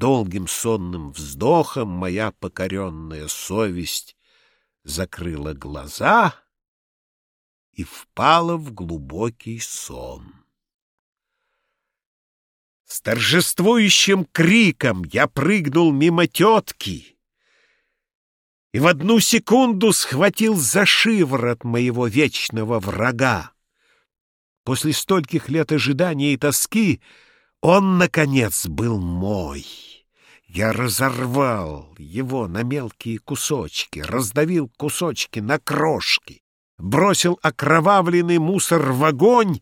долгим сонным вздохом моя покоренная совесть закрыла глаза и впала в глубокий сон. С торжествующим криком я прыгнул мимо тетки и в одну секунду схватил за шиворот моего вечного врага. После стольких лет ожидания и тоски он, наконец, был мой. Я разорвал его на мелкие кусочки, раздавил кусочки на крошки, бросил окровавленный мусор в огонь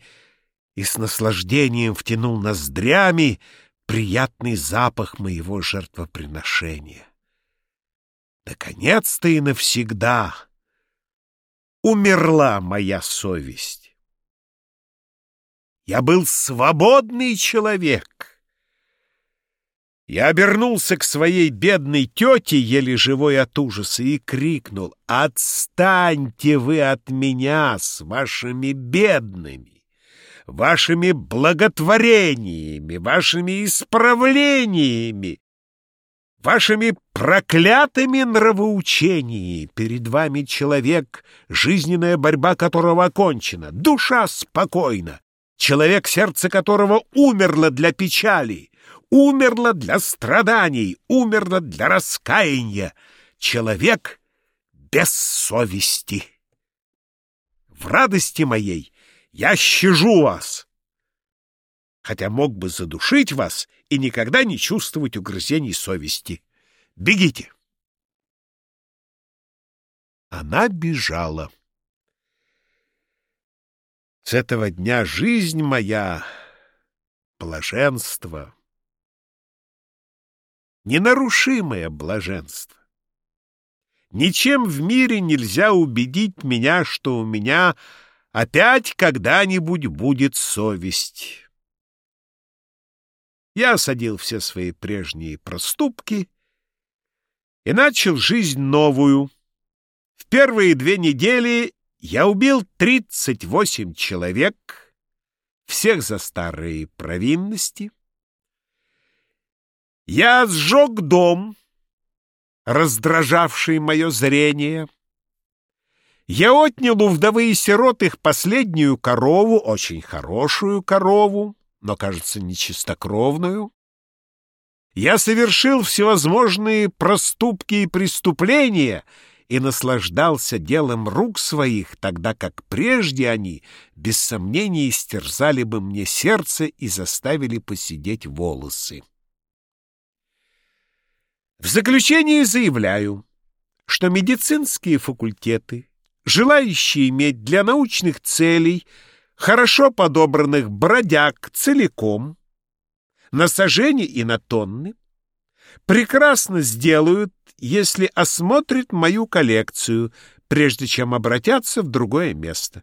и с наслаждением втянул ноздрями приятный запах моего жертвоприношения. Наконец-то и навсегда умерла моя совесть. Я был свободный человек. Я обернулся к своей бедной тете, еле живой от ужаса, и крикнул «Отстаньте вы от меня с вашими бедными, вашими благотворениями, вашими исправлениями, вашими проклятыми нравоучениями. Перед вами человек, жизненная борьба которого окончена, душа спокойна, человек, сердце которого умерло для печали, умерло для страданий, умерло для раскаяния, человек без совести. В радости моей я щажу вас, хотя мог бы задушить вас и никогда не чувствовать угрызений совести. Бегите!» Она бежала. С этого дня жизнь моя — блаженство, ненарушимое блаженство. Ничем в мире нельзя убедить меня, что у меня опять когда-нибудь будет совесть. Я осадил все свои прежние проступки и начал жизнь новую. В первые две недели я убил 38 человек, всех за старые провинности. Я сжег дом, раздражавший мое зрение. Я отнял у вдовы и сирот их последнюю корову, очень хорошую корову но, кажется, нечистокровную. Я совершил всевозможные проступки и преступления и наслаждался делом рук своих, тогда как прежде они, без сомнения, истерзали бы мне сердце и заставили посидеть волосы. В заключение заявляю, что медицинские факультеты, желающие иметь для научных целей – хорошо подобранных бродяг целиком, на сажени и на тонны, прекрасно сделают, если осмотрят мою коллекцию, прежде чем обратятся в другое место.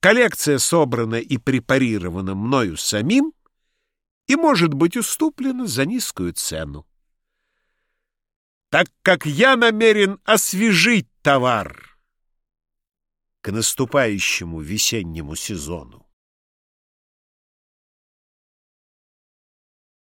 Коллекция собрана и препарирована мною самим и может быть уступлена за низкую цену. Так как я намерен освежить товар, к наступающему весеннему сезону.